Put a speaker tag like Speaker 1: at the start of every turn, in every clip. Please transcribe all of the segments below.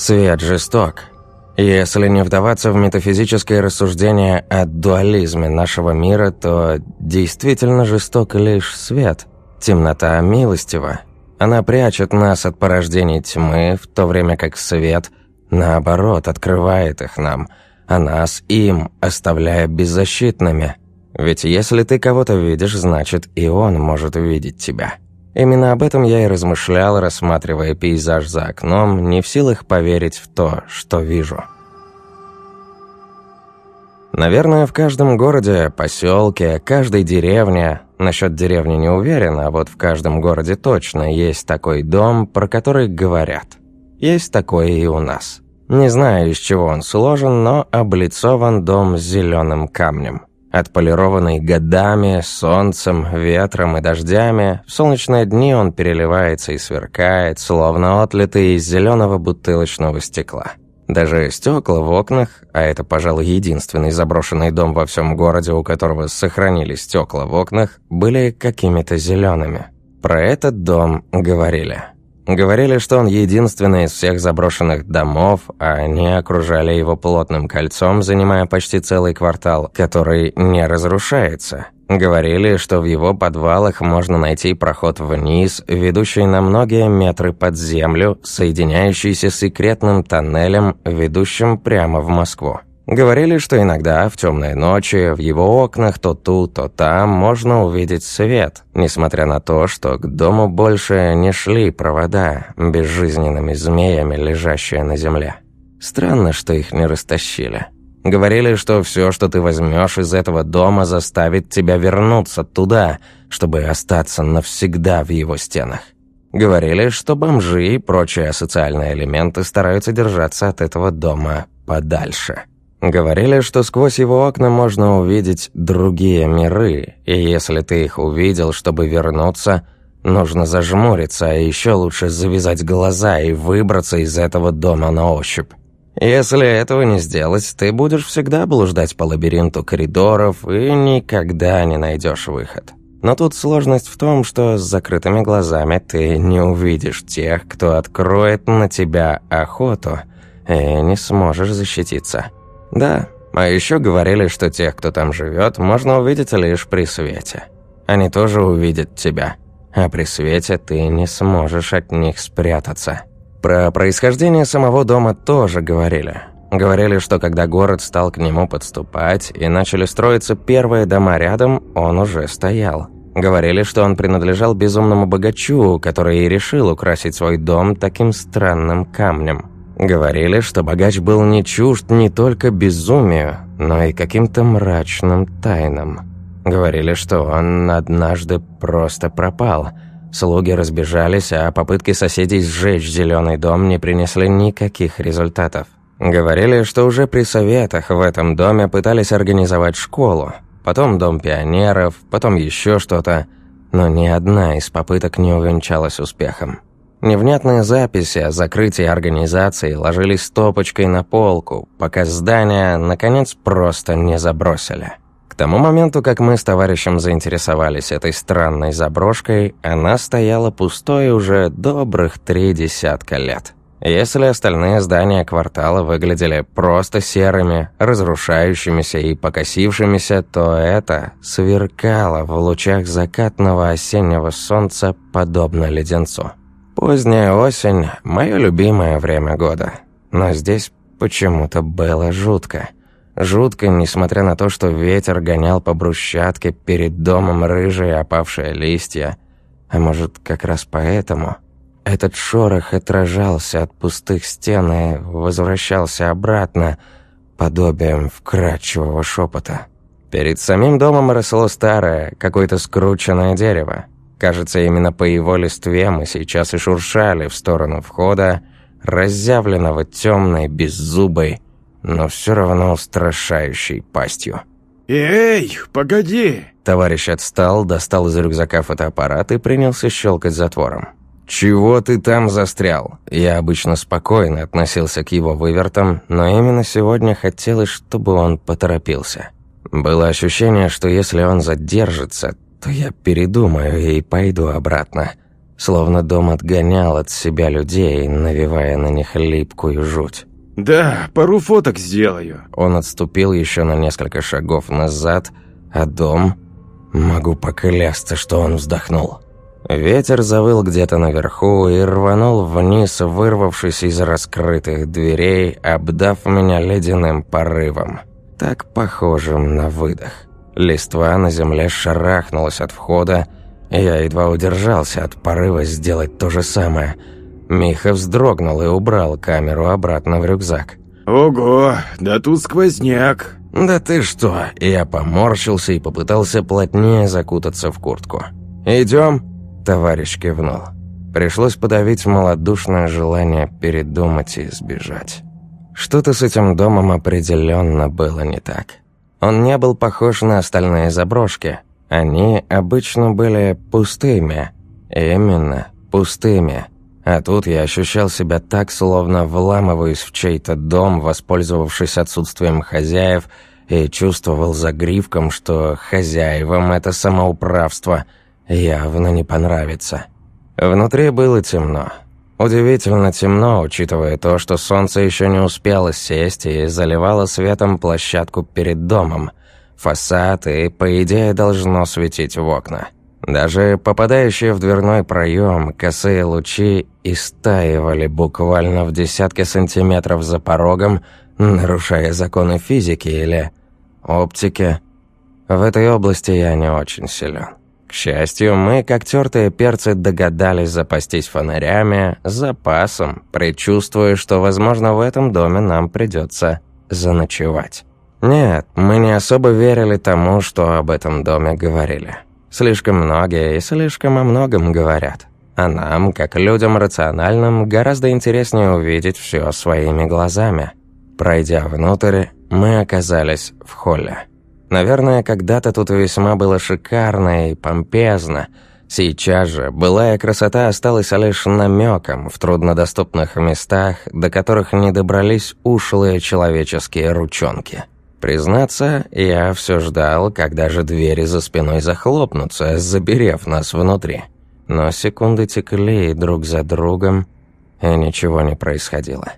Speaker 1: Свет жесток. Если не вдаваться в метафизическое рассуждение о дуализме нашего мира, то действительно жесток лишь свет. Темнота милостива. Она прячет нас от порождений тьмы, в то время как свет, наоборот, открывает их нам, а нас им, оставляя беззащитными. Ведь если ты кого-то видишь, значит и он может увидеть тебя. Именно об этом я и размышлял, рассматривая пейзаж за окном, не в силах поверить в то, что вижу. Наверное, в каждом городе, поселке, каждой деревне, насчет деревни не уверен, а вот в каждом городе точно есть такой дом, про который говорят. Есть такой и у нас. Не знаю, из чего он сложен, но облицован дом зеленым камнем. Отполированный годами, солнцем, ветром и дождями, в солнечные дни он переливается и сверкает, словно отлитый из зеленого бутылочного стекла. Даже стекла в окнах, а это, пожалуй, единственный заброшенный дом во всем городе, у которого сохранились стекла в окнах, были какими-то зелеными. Про этот дом говорили. Говорили, что он единственный из всех заброшенных домов, а они окружали его плотным кольцом, занимая почти целый квартал, который не разрушается. Говорили, что в его подвалах можно найти проход вниз, ведущий на многие метры под землю, соединяющийся с секретным тоннелем, ведущим прямо в Москву. Говорили, что иногда в темные ночи в его окнах то тут, то там можно увидеть свет, несмотря на то, что к дому больше не шли провода, безжизненными змеями, лежащие на земле. Странно, что их не растащили. Говорили, что все, что ты возьмешь из этого дома, заставит тебя вернуться туда, чтобы остаться навсегда в его стенах. Говорили, что бомжи и прочие социальные элементы стараются держаться от этого дома подальше. Говорили, что сквозь его окна можно увидеть другие миры, и если ты их увидел, чтобы вернуться, нужно зажмуриться, а еще лучше завязать глаза и выбраться из этого дома на ощупь. Если этого не сделать, ты будешь всегда блуждать по лабиринту коридоров и никогда не найдешь выход. Но тут сложность в том, что с закрытыми глазами ты не увидишь тех, кто откроет на тебя охоту, и не сможешь защититься. Да, а еще говорили, что тех, кто там живет, можно увидеть лишь при свете. Они тоже увидят тебя, а при свете ты не сможешь от них спрятаться. Про происхождение самого дома тоже говорили. Говорили, что когда город стал к нему подступать и начали строиться первые дома рядом, он уже стоял. Говорили, что он принадлежал безумному богачу, который и решил украсить свой дом таким странным камнем. Говорили, что богач был не чужд не только безумию, но и каким-то мрачным тайнам. Говорили, что он однажды просто пропал. Слуги разбежались, а попытки соседей сжечь зеленый дом не принесли никаких результатов. Говорили, что уже при советах в этом доме пытались организовать школу, потом дом пионеров, потом еще что-то, но ни одна из попыток не увенчалась успехом. Невнятные записи о закрытии организации ложились стопочкой на полку, пока здание, наконец, просто не забросили. К тому моменту, как мы с товарищем заинтересовались этой странной заброшкой, она стояла пустой уже добрых три десятка лет. Если остальные здания квартала выглядели просто серыми, разрушающимися и покосившимися, то это сверкало в лучах закатного осеннего солнца подобно леденцу. Поздняя осень – мое любимое время года. Но здесь почему-то было жутко. Жутко, несмотря на то, что ветер гонял по брусчатке перед домом рыжие опавшие листья. А может, как раз поэтому? Этот шорох отражался от пустых стен и возвращался обратно, подобием вкрадчивого шепота. Перед самим домом росло старое, какое-то скрученное дерево. Кажется, именно по его листве мы сейчас и шуршали в сторону входа, разъявленного темной, беззубой, но все равно устрашающей пастью.
Speaker 2: «Эй, погоди!»
Speaker 1: Товарищ отстал, достал из рюкзака фотоаппарат и принялся щелкать затвором. «Чего ты там застрял?» Я обычно спокойно относился к его вывертам, но именно сегодня хотелось, чтобы он поторопился. Было ощущение, что если он задержится, то я передумаю и пойду обратно. Словно дом отгонял от себя людей, навевая на них липкую жуть.
Speaker 2: «Да, пару фоток сделаю».
Speaker 1: Он отступил еще на несколько шагов назад, а дом... Могу поклясться, что он вздохнул. Ветер завыл где-то наверху и рванул вниз, вырвавшись из раскрытых дверей, обдав меня ледяным порывом. Так похожим на выдох. Листва на земле шарахнулась от входа, и я едва удержался от порыва сделать то же самое. Миха вздрогнул и убрал камеру обратно в рюкзак.
Speaker 2: «Ого, да тут сквозняк!»
Speaker 1: «Да ты что!» Я поморщился и попытался плотнее закутаться в куртку. «Идем?» Товарищ кивнул. Пришлось подавить малодушное желание передумать и сбежать. Что-то с этим домом определенно было не так. Он не был похож на остальные заброшки. Они обычно были пустыми. Именно пустыми. А тут я ощущал себя так, словно вламываюсь в чей-то дом, воспользовавшись отсутствием хозяев, и чувствовал за гривком, что хозяевам это самоуправство – явно не понравится. Внутри было темно. Удивительно темно, учитывая то, что солнце еще не успело сесть и заливало светом площадку перед домом. Фасад и, по идее, должно светить в окна. Даже попадающие в дверной проем косые лучи истаивали буквально в десятки сантиметров за порогом, нарушая законы физики или оптики. В этой области я не очень силен. К счастью, мы, как тертые перцы, догадались запастись фонарями, запасом, предчувствуя, что, возможно, в этом доме нам придется заночевать. Нет, мы не особо верили тому, что об этом доме говорили. Слишком многие и слишком о многом говорят. А нам, как людям рациональным, гораздо интереснее увидеть все своими глазами. Пройдя внутрь, мы оказались в холле. Наверное, когда-то тут весьма было шикарно и помпезно. Сейчас же былая красота осталась лишь намеком в труднодоступных местах, до которых не добрались ушлые человеческие ручонки. Признаться, я все ждал, когда же двери за спиной захлопнутся, заберев нас внутри. Но секунды текли друг за другом, и ничего не происходило.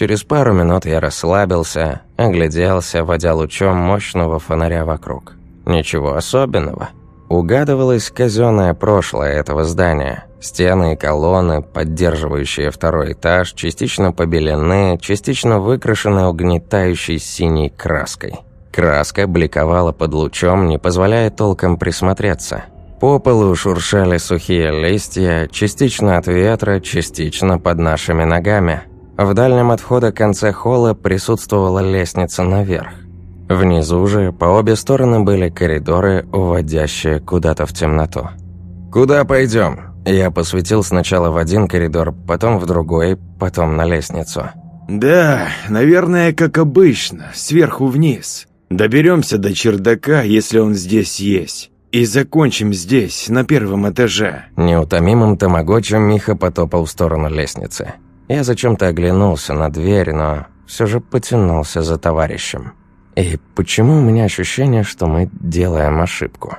Speaker 1: Через пару минут я расслабился, огляделся, водя лучом мощного фонаря вокруг. Ничего особенного. Угадывалось казенное прошлое этого здания. Стены и колонны, поддерживающие второй этаж, частично побелены, частично выкрашены угнетающей синей краской. Краска бликовала под лучом, не позволяя толком присмотреться. По полу шуршали сухие листья, частично от ветра, частично под нашими ногами. В дальнем от входа конце холла присутствовала лестница наверх. Внизу же по обе стороны были коридоры, уводящие куда-то в темноту. «Куда пойдем?» Я посветил сначала в один коридор, потом в другой, потом на лестницу.
Speaker 2: «Да, наверное, как обычно, сверху вниз. Доберемся до чердака, если он здесь есть, и закончим здесь, на первом этаже».
Speaker 1: Неутомимым тамагочем Миха потопал в сторону лестницы. Я зачем-то оглянулся на дверь, но все же потянулся за товарищем. И почему у меня ощущение, что мы делаем ошибку?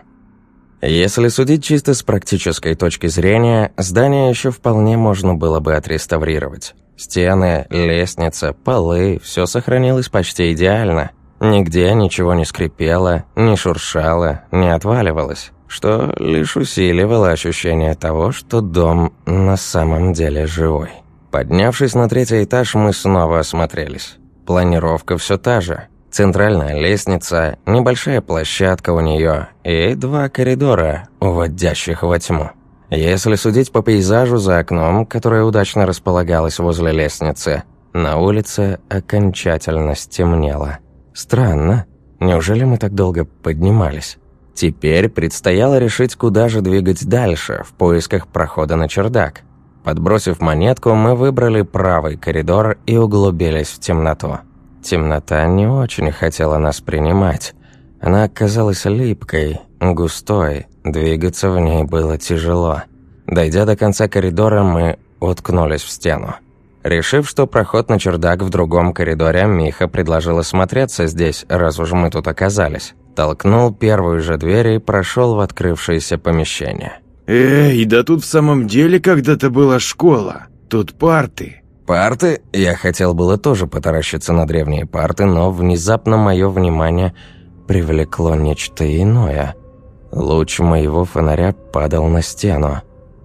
Speaker 1: Если судить чисто с практической точки зрения, здание еще вполне можно было бы отреставрировать. Стены, лестница, полы – все сохранилось почти идеально. Нигде ничего не скрипело, не шуршало, не отваливалось, что лишь усиливало ощущение того, что дом на самом деле живой. Поднявшись на третий этаж, мы снова осмотрелись. Планировка все та же. Центральная лестница, небольшая площадка у нее и два коридора, уводящих во тьму. Если судить по пейзажу за окном, которое удачно располагалось возле лестницы, на улице окончательно стемнело. Странно. Неужели мы так долго поднимались? Теперь предстояло решить, куда же двигать дальше, в поисках прохода на чердак. Подбросив монетку, мы выбрали правый коридор и углубились в темноту. Темнота не очень хотела нас принимать. Она оказалась липкой, густой, двигаться в ней было тяжело. Дойдя до конца коридора, мы уткнулись в стену. Решив, что проход на чердак в другом коридоре, Миха предложил осмотреться здесь, раз уж мы тут оказались. Толкнул первую же дверь и прошел в открывшееся помещение.
Speaker 2: Эй, да тут в самом деле когда-то была школа. Тут парты.
Speaker 1: Парты? Я хотел было тоже потаращиться на древние парты, но внезапно мое внимание привлекло нечто иное. Луч моего фонаря падал на стену.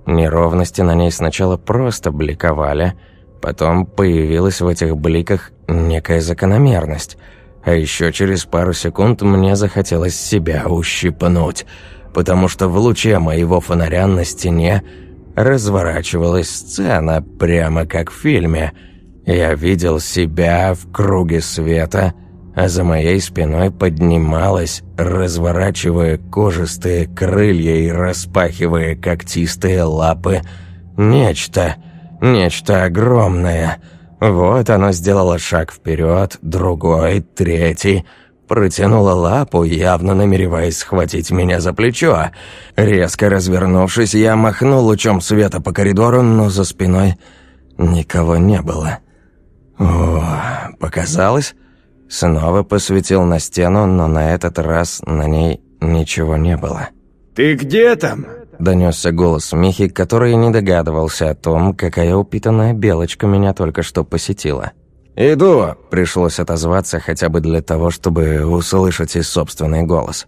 Speaker 1: Неровности на ней сначала просто бликовали, потом появилась в этих бликах некая закономерность. А еще через пару секунд мне захотелось себя ущипнуть, потому что в луче моего фонаря на стене разворачивалась сцена, прямо как в фильме. Я видел себя в круге света – а за моей спиной поднималась, разворачивая кожистые крылья и распахивая когтистые лапы, нечто, нечто огромное. Вот оно сделало шаг вперед, другой, третий, протянула лапу, явно намереваясь схватить меня за плечо. Резко развернувшись, я махнул лучом света по коридору, но за спиной никого не было. О, показалось? Снова посветил на стену, но на этот раз на ней ничего не было.
Speaker 2: «Ты где там?»
Speaker 1: Донесся голос Михи, который не догадывался о том, какая упитанная белочка меня только что посетила. «Иду!» – пришлось отозваться хотя бы для того, чтобы услышать и собственный голос.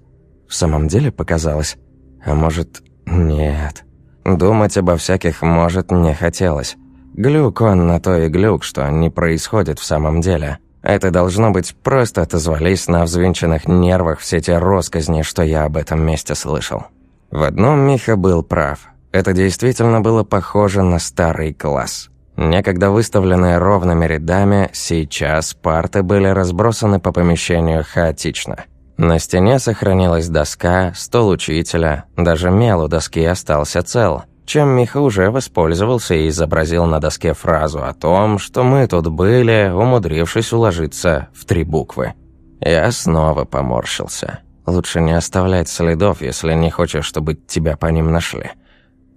Speaker 1: В самом деле показалось? А может, нет. Думать обо всяких «может» не хотелось. Глюк он на то и глюк, что не происходит в самом деле. Это должно быть просто отозвались на взвинченных нервах все те росказни, что я об этом месте слышал. В одном Миха был прав. Это действительно было похоже на старый класс. Некогда выставленные ровными рядами, сейчас парты были разбросаны по помещению хаотично. На стене сохранилась доска, стол учителя, даже мел у доски остался цел – чем Миха уже воспользовался и изобразил на доске фразу о том, что мы тут были, умудрившись уложиться в три буквы. Я снова поморщился. Лучше не оставлять следов, если не хочешь, чтобы тебя по ним нашли.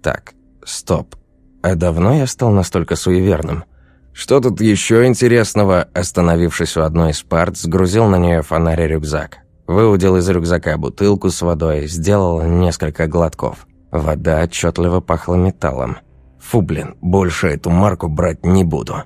Speaker 1: Так, стоп. А давно я стал настолько суеверным? Что тут еще интересного? Остановившись у одной из парт, сгрузил на нее фонарь и рюкзак. Выудил из рюкзака бутылку с водой, сделал несколько глотков. Вода отчетливо пахла металлом. Фу, блин, больше эту марку брать не буду.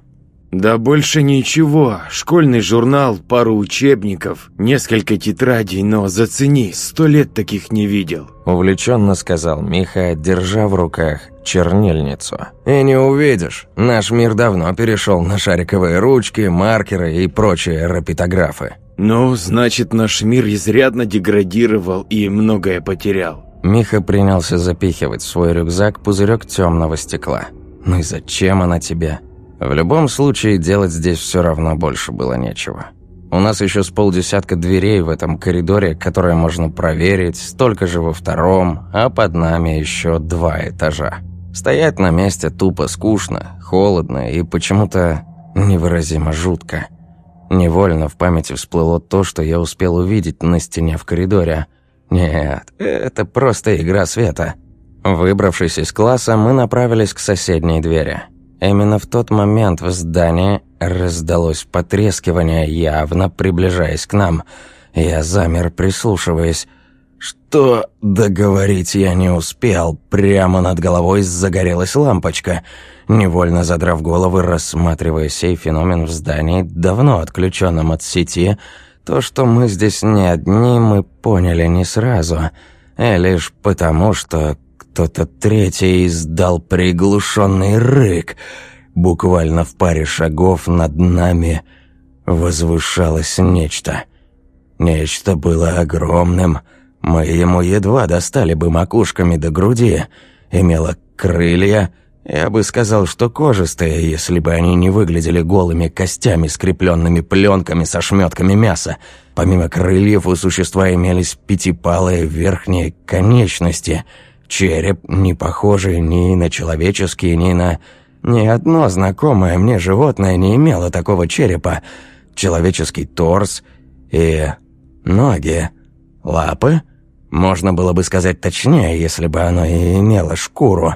Speaker 2: «Да больше ничего. Школьный журнал, пару учебников, несколько тетрадей, но зацени, сто лет таких не видел».
Speaker 1: Увлеченно сказал Миха, держа в руках чернильницу. «И не увидишь. Наш мир давно перешел на шариковые ручки, маркеры и прочие рапитографы».
Speaker 2: «Ну, значит, наш мир изрядно деградировал и многое потерял».
Speaker 1: Миха принялся запихивать в свой рюкзак пузырек темного стекла. «Ну и зачем она тебе?» В любом случае, делать здесь все равно больше было нечего. У нас еще с полдесятка дверей в этом коридоре, которые можно проверить, столько же во втором, а под нами еще два этажа. Стоять на месте тупо скучно, холодно и почему-то невыразимо жутко. Невольно в памяти всплыло то, что я успел увидеть на стене в коридоре – нет, это просто игра света. Выбравшись из класса, мы направились к соседней двери. Именно в тот момент в здании раздалось потрескивание, явно приближаясь к нам. Я замер, прислушиваясь. Что договорить я не успел. Прямо над головой загорелась лампочка. Невольно задрав головы, рассматривая сей феномен в здании, давно отключенном от сети, то, что мы здесь не одни, мы поняли не сразу, а лишь потому, что кто-то третий издал приглушенный рык. Буквально в паре шагов над нами возвышалось нечто. Нечто было огромным. Мы ему едва достали бы макушками до груди. Имело крылья — я бы сказал, что кожистые, если бы они не выглядели голыми костями, скрепленными пленками со шметками мяса. Помимо крыльев у существа имелись пятипалые верхние конечности. Череп, не похожий ни на человеческий, ни на... Ни одно знакомое мне животное не имело такого черепа. Человеческий торс и... ноги. Лапы? Можно было бы сказать точнее, если бы оно и имело шкуру.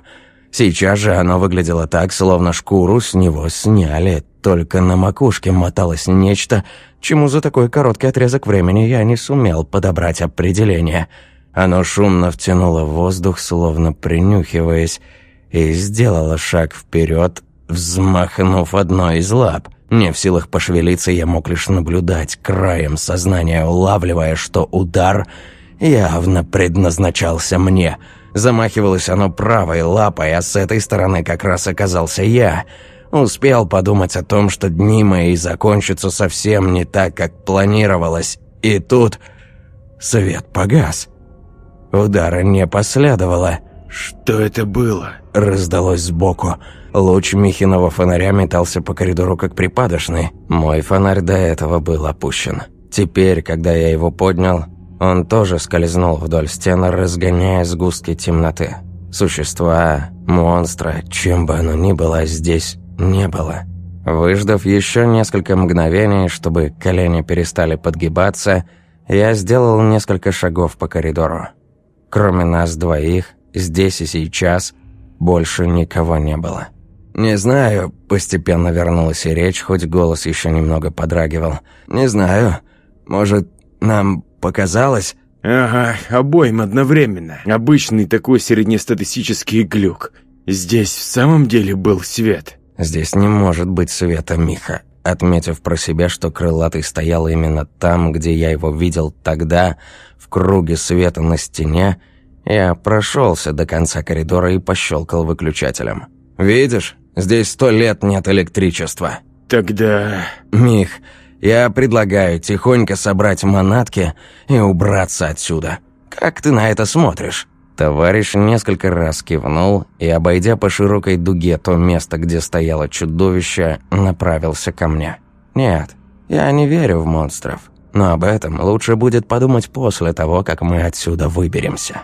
Speaker 1: Сейчас же оно выглядело так, словно шкуру с него сняли. Только на макушке моталось нечто, чему за такой короткий отрезок времени я не сумел подобрать определение. Оно шумно втянуло воздух, словно принюхиваясь, и сделало шаг вперед, взмахнув одной из лап. Не в силах пошевелиться, я мог лишь наблюдать, краем сознания улавливая, что удар явно предназначался мне. Замахивалось оно правой лапой, а с этой стороны как раз оказался я. Успел подумать о том, что дни мои закончатся совсем не так, как планировалось. И тут свет погас. Удара не последовало.
Speaker 2: «Что это было?»
Speaker 1: – раздалось сбоку. Луч Михиного фонаря метался по коридору как припадочный. Мой фонарь до этого был опущен. Теперь, когда я его поднял, он тоже скользнул вдоль стены, разгоняя сгустки темноты. Существа, монстра, чем бы оно ни было, здесь не было. Выждав еще несколько мгновений, чтобы колени перестали подгибаться, я сделал несколько шагов по коридору. Кроме нас двоих, здесь и сейчас больше никого не было. «Не знаю», – постепенно вернулась и речь, хоть голос еще немного подрагивал. «Не знаю. Может, нам показалось?»
Speaker 2: «Ага, обоим одновременно. Обычный такой среднестатистический глюк. Здесь в самом деле был свет».
Speaker 1: «Здесь не может быть света, Миха». Отметив про себя, что крылатый стоял именно там, где я его видел тогда, в круге света на стене, я прошелся до конца коридора и пощелкал выключателем. «Видишь, здесь сто лет нет электричества».
Speaker 2: «Тогда...»
Speaker 1: «Мих, я предлагаю тихонько собрать манатки и убраться отсюда. Как ты на это смотришь?» Товарищ несколько раз кивнул и, обойдя по широкой дуге то место, где стояло чудовище, направился ко мне. «Нет, я не верю в монстров, но об этом лучше будет подумать после того, как мы отсюда выберемся».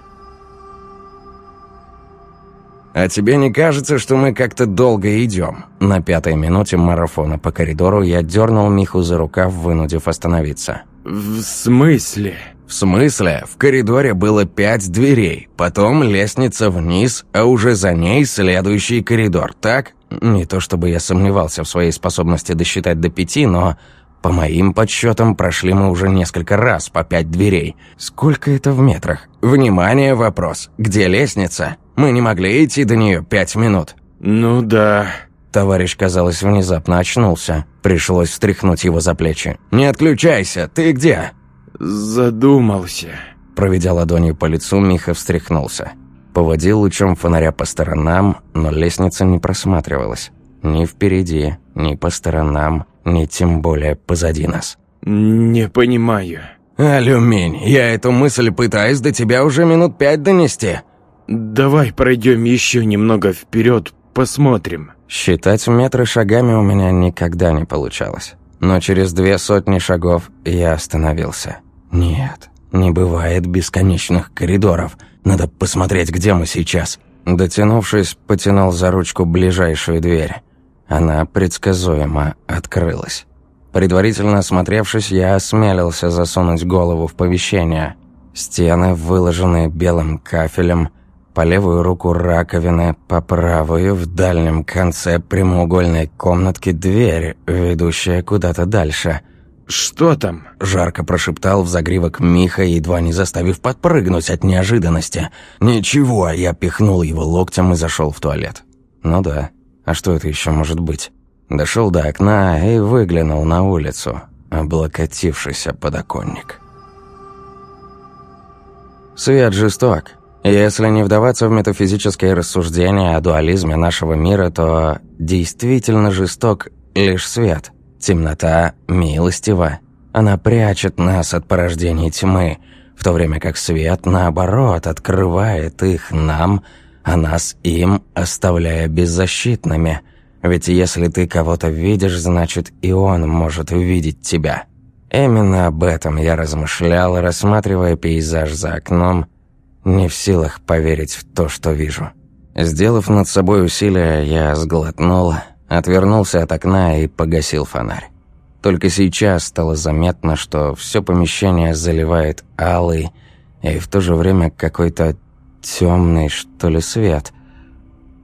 Speaker 1: «А тебе не кажется, что мы как-то долго идем?» На пятой минуте марафона по коридору я дернул Миху за рукав, вынудив остановиться.
Speaker 2: «В смысле?»
Speaker 1: «В смысле? В коридоре было пять дверей, потом лестница вниз, а уже за ней следующий коридор, так? Не то чтобы я сомневался в своей способности досчитать до пяти, но по моим подсчетам прошли мы уже несколько раз по пять дверей. Сколько это в метрах? Внимание, вопрос. Где лестница? Мы не могли идти до нее пять минут.
Speaker 2: Ну да.
Speaker 1: Товарищ, казалось, внезапно очнулся. Пришлось встряхнуть его за плечи. «Не отключайся! Ты где?»
Speaker 2: «Задумался».
Speaker 1: Проведя ладонью по лицу, Миха встряхнулся. Поводил лучом фонаря по сторонам, но лестница не просматривалась. Ни впереди, ни по сторонам, ни тем более позади нас.
Speaker 2: «Не понимаю».
Speaker 1: «Алюминь, я эту мысль пытаюсь до тебя уже минут пять донести».
Speaker 2: «Давай пройдем еще немного вперед, посмотрим».
Speaker 1: Считать метры шагами у меня никогда не получалось. Но через две сотни шагов я остановился. Нет, не бывает бесконечных коридоров. Надо посмотреть, где мы сейчас. Дотянувшись, потянул за ручку ближайшую дверь. Она предсказуемо открылась. Предварительно осмотревшись, я осмелился засунуть голову в помещение. Стены, выложенные белым кафелем, по левую руку раковины, по правую в дальнем конце прямоугольной комнатки дверь, ведущая куда-то дальше.
Speaker 2: «Что там?»
Speaker 1: – жарко прошептал в загривок Миха, едва не заставив подпрыгнуть от неожиданности. «Ничего», – я пихнул его локтем и зашел в туалет. «Ну да, а что это еще может быть?» Дошел до окна и выглянул на улицу, облокотившийся подоконник. Свет жесток. Если не вдаваться в метафизические рассуждения о дуализме нашего мира, то действительно жесток лишь свет. Темнота милостива. Она прячет нас от порождений тьмы, в то время как свет, наоборот, открывает их нам, а нас им, оставляя беззащитными. Ведь если ты кого-то видишь, значит и он может увидеть тебя. Именно об этом я размышлял, рассматривая пейзаж за окном, не в силах поверить в то, что вижу. Сделав над собой усилие, я сглотнул, отвернулся от окна и погасил фонарь. Только сейчас стало заметно, что все помещение заливает алый и в то же время какой-то темный, что ли, свет.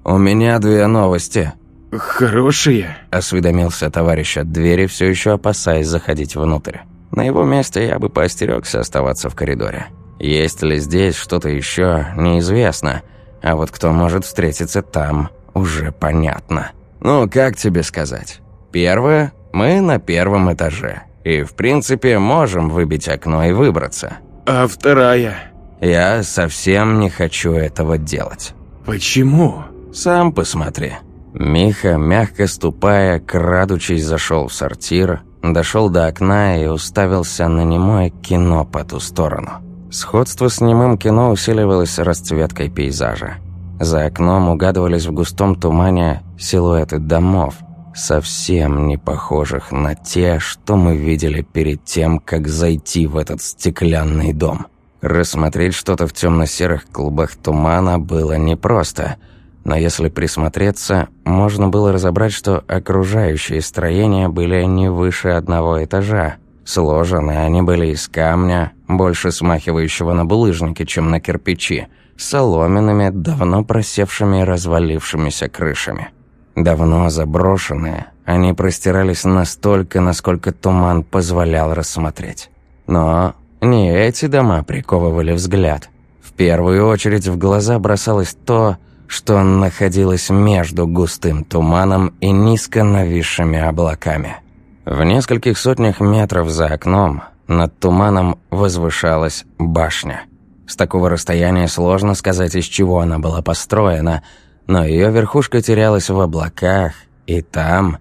Speaker 1: «У меня две новости».
Speaker 2: «Хорошие?»
Speaker 1: – осведомился товарищ от двери, все еще опасаясь заходить внутрь. На его месте я бы поостерегся оставаться в коридоре. Есть ли здесь что-то еще, неизвестно. А вот кто может встретиться там, уже понятно. Ну, как тебе сказать? Первое, мы на первом этаже. И, в принципе, можем выбить окно и выбраться.
Speaker 2: А вторая?
Speaker 1: Я совсем не хочу этого делать.
Speaker 2: Почему?
Speaker 1: Сам посмотри. Миха, мягко ступая, крадучись, зашел в сортир, дошел до окна и уставился на немое кино по ту сторону. Сходство с немым кино усиливалось расцветкой пейзажа. За окном угадывались в густом тумане силуэты домов, совсем не похожих на те, что мы видели перед тем, как зайти в этот стеклянный дом. Рассмотреть что-то в темно-серых клубах тумана было непросто, но если присмотреться, можно было разобрать, что окружающие строения были не выше одного этажа. Сложены они были из камня, больше смахивающего на булыжники, чем на кирпичи, соломенными, давно просевшими и развалившимися крышами. Давно заброшенные, они простирались настолько, насколько туман позволял рассмотреть. Но не эти дома приковывали взгляд. В первую очередь в глаза бросалось то, что находилось между густым туманом и низко нависшими облаками. В нескольких сотнях метров за окном над туманом возвышалась башня. С такого расстояния сложно сказать, из чего она была построена, но ее верхушка терялась в облаках, и там,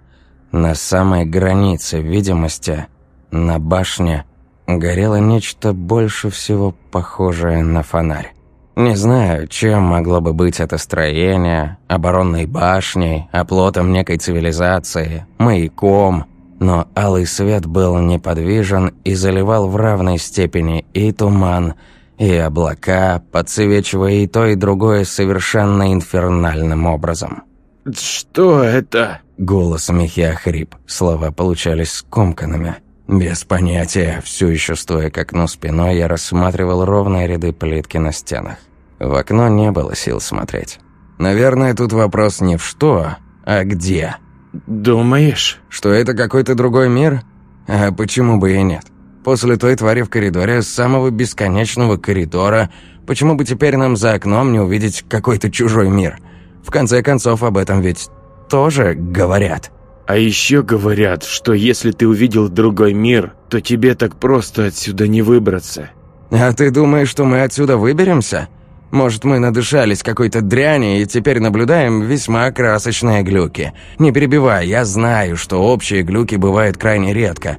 Speaker 1: на самой границе видимости, на башне горело нечто больше всего похожее на фонарь. Не знаю, чем могло бы быть это строение, оборонной башней, оплотом некой цивилизации, маяком, но алый свет был неподвижен и заливал в равной степени и туман, и облака, подсвечивая и то, и другое совершенно инфернальным образом.
Speaker 2: «Что это?»
Speaker 1: Голос Михи охрип, слова получались скомканными. Без понятия, все еще стоя к окну спиной, я рассматривал ровные ряды плитки на стенах. В окно не было сил смотреть. Наверное, тут вопрос не в что, а где.
Speaker 2: «Думаешь?»
Speaker 1: Что это какой-то другой мир? А почему бы и нет? После той твари в коридоре, с самого бесконечного коридора, почему бы теперь нам за окном не увидеть какой-то чужой мир? В конце концов, об этом ведь тоже говорят.
Speaker 2: А еще говорят, что если ты увидел другой мир, то тебе так просто отсюда не выбраться.
Speaker 1: А ты думаешь, что мы отсюда выберемся? Может, мы надышались какой-то дряни и теперь наблюдаем весьма красочные глюки. Не перебивай, я знаю, что общие глюки бывают крайне редко.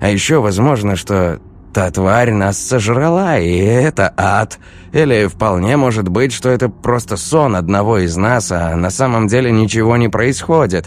Speaker 1: А еще возможно, что та тварь нас сожрала, и это ад. Или вполне может быть, что это просто сон одного из нас, а на самом деле ничего не происходит.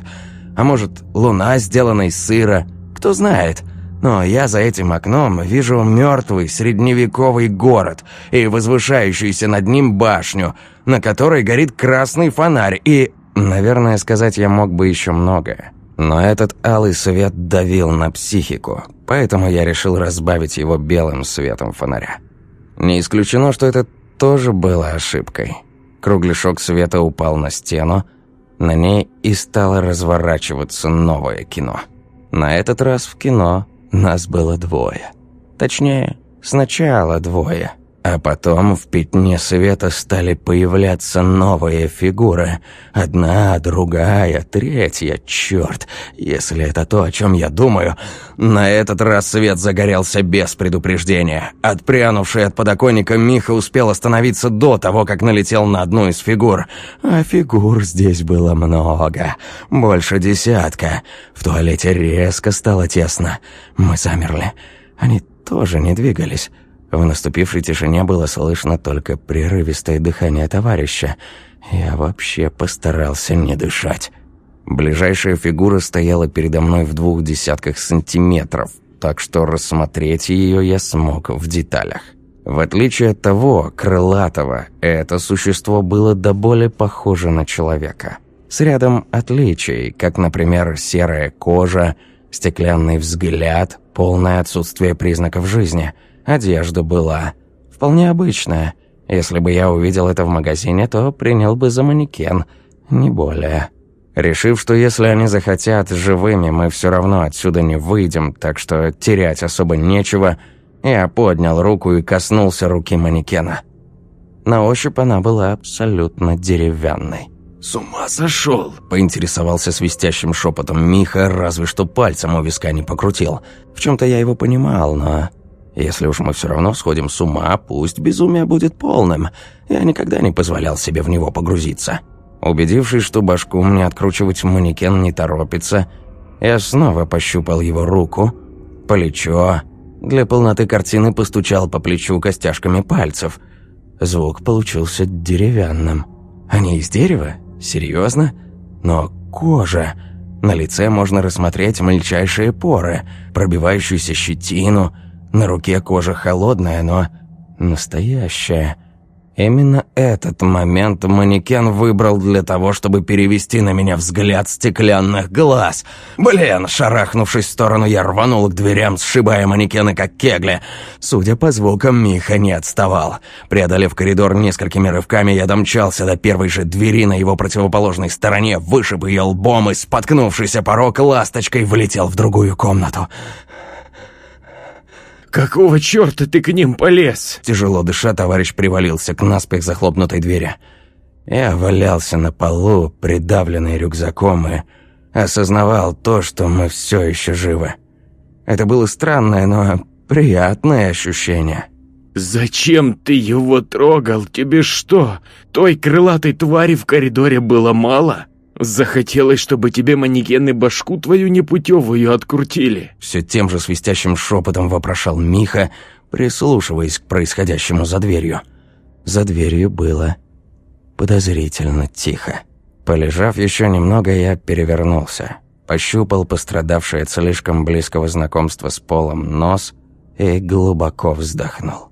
Speaker 1: А может, луна сделана из сыра? Кто знает. Но я за этим окном вижу мертвый средневековый город и возвышающуюся над ним башню, на которой горит красный фонарь и... Наверное, сказать я мог бы еще многое. Но этот алый свет давил на психику, поэтому я решил разбавить его белым светом фонаря. Не исключено, что это тоже было ошибкой. Кругляшок света упал на стену, на ней и стало разворачиваться новое кино. На этот раз в кино нас было двое. Точнее, сначала двое – а потом в пятне света стали появляться новые фигуры. Одна, другая, третья. Черт, если это то, о чем я думаю. На этот раз свет загорелся без предупреждения. Отпрянувший от подоконника Миха успел остановиться до того, как налетел на одну из фигур. А фигур здесь было много. Больше десятка. В туалете резко стало тесно. Мы замерли. Они тоже не двигались. В наступившей тишине было слышно только прерывистое дыхание товарища. Я вообще постарался не дышать. Ближайшая фигура стояла передо мной в двух десятках сантиметров, так что рассмотреть ее я смог в деталях. В отличие от того, крылатого, это существо было до боли похоже на человека. С рядом отличий, как, например, серая кожа, стеклянный взгляд, полное отсутствие признаков жизни – Одежда была. Вполне обычная. Если бы я увидел это в магазине, то принял бы за манекен. Не более. Решив, что если они захотят живыми, мы все равно отсюда не выйдем, так что терять особо нечего, Я поднял руку и коснулся руки манекена. На ощупь она была абсолютно деревянной.
Speaker 2: «С ума сошел!»
Speaker 1: – поинтересовался свистящим шепотом Миха, разве что пальцем у виска не покрутил. В чем-то я его понимал, но если уж мы все равно сходим с ума, пусть безумие будет полным. Я никогда не позволял себе в него погрузиться. Убедившись, что башку мне откручивать манекен не торопится, я снова пощупал его руку, плечо. Для полноты картины постучал по плечу костяшками пальцев. Звук получился деревянным. Они из дерева? Серьезно? Но кожа... На лице можно рассмотреть мельчайшие поры, пробивающуюся щетину. На руке кожа холодная, но настоящая. Именно этот момент манекен выбрал для того, чтобы перевести на меня взгляд стеклянных глаз. Блин, шарахнувшись в сторону, я рванул к дверям, сшибая манекены как кегли. Судя по звукам, Миха не отставал. Преодолев коридор несколькими рывками, я домчался до первой же двери на его противоположной стороне, вышиб ее лбом и, споткнувшись о порог, ласточкой влетел в другую комнату.
Speaker 2: «Какого черта ты к ним полез?»
Speaker 1: Тяжело дыша, товарищ привалился к наспех захлопнутой двери. Я валялся на полу, придавленный рюкзаком, и осознавал то, что мы все еще живы. Это было странное, но приятное ощущение.
Speaker 2: «Зачем ты его трогал? Тебе что, той крылатой твари в коридоре было мало?» Захотелось, чтобы тебе манекены башку твою непутевую открутили.
Speaker 1: Все тем же свистящим шепотом вопрошал Миха, прислушиваясь к происходящему за дверью. За дверью было подозрительно тихо. Полежав еще немного, я перевернулся. Пощупал пострадавший от слишком близкого знакомства с полом нос и глубоко вздохнул.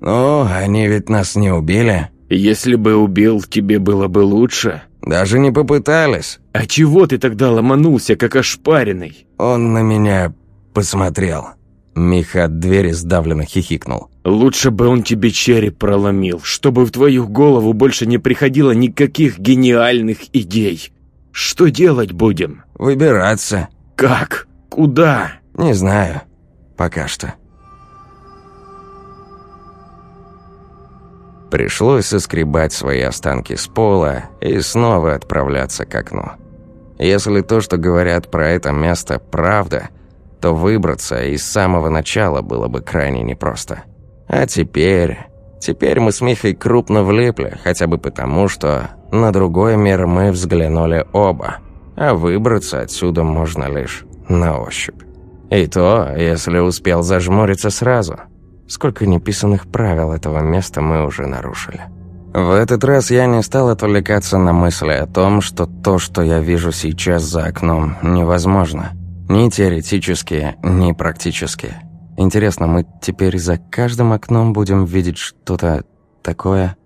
Speaker 1: «Ну, они ведь нас не убили?»
Speaker 2: «Если бы убил, тебе было бы лучше»,
Speaker 1: даже не попытались.
Speaker 2: А чего ты тогда ломанулся, как ошпаренный?
Speaker 1: Он на меня посмотрел. Миха от двери сдавленно хихикнул.
Speaker 2: «Лучше бы он тебе череп проломил, чтобы в твою голову больше не приходило никаких гениальных идей. Что делать будем?»
Speaker 1: «Выбираться».
Speaker 2: «Как? Куда?»
Speaker 1: «Не знаю. Пока что». Пришлось соскребать свои останки с пола и снова отправляться к окну. Если то, что говорят про это место, правда, то выбраться из самого начала было бы крайне непросто. А теперь... Теперь мы с Михой крупно влипли, хотя бы потому, что на другой мир мы взглянули оба, а выбраться отсюда можно лишь на ощупь. И то, если успел зажмуриться сразу – Сколько неписанных правил этого места мы уже нарушили. В этот раз я не стал отвлекаться на мысли о том, что то, что я вижу сейчас за окном, невозможно. Ни теоретически, ни практически. Интересно, мы теперь за каждым окном будем видеть что-то такое?